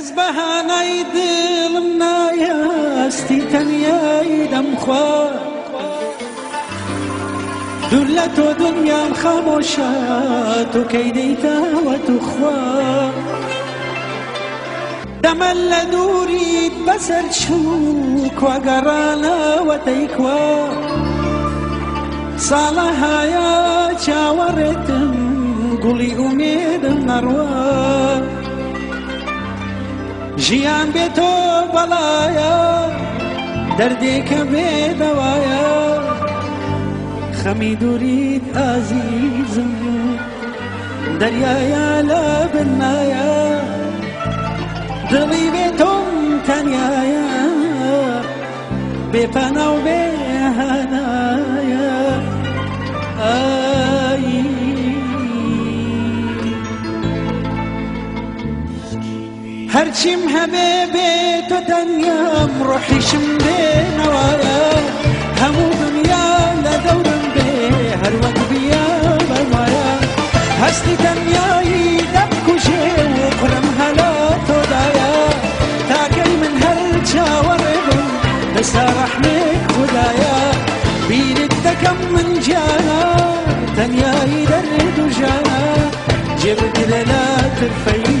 کەس بەهانای دڵم نایەستی تەنیایی دەمخوا دوور لە تۆ دنیام خامۆشە تۆ کەی دەیتەوە توخوا دەمە لە دووریت بەسەر چوو کواگەڕانەوە تەیکوا ساڵە هایا چاوەڕێتم گوڵی ئومێدم نەڕوە ژیان بێتۆ بەڵایە دەردێکە بێدەوایە خەمی دووریت ئازیزم دەریایە لە بنایە. دڵی بێتۆم تەنایە بێپەنە و بێهانایە هەرچیم هەبێ بێ تۆ تەنیام ڕۆحیشم بێنەوەە هەموو دنیا لە دەورم بێ هەروەک بیا بەوایە هەستی تەنیایی دەمکوژێ و کوڕم هەلا تۆدایە تاکەی من هەر چاوەڕێ بم لەسا ڕەحمێک خوددایە بیرت دەکەم من جانا تەنیایی دەرێت و ژانە جێبگرە لە ترفەی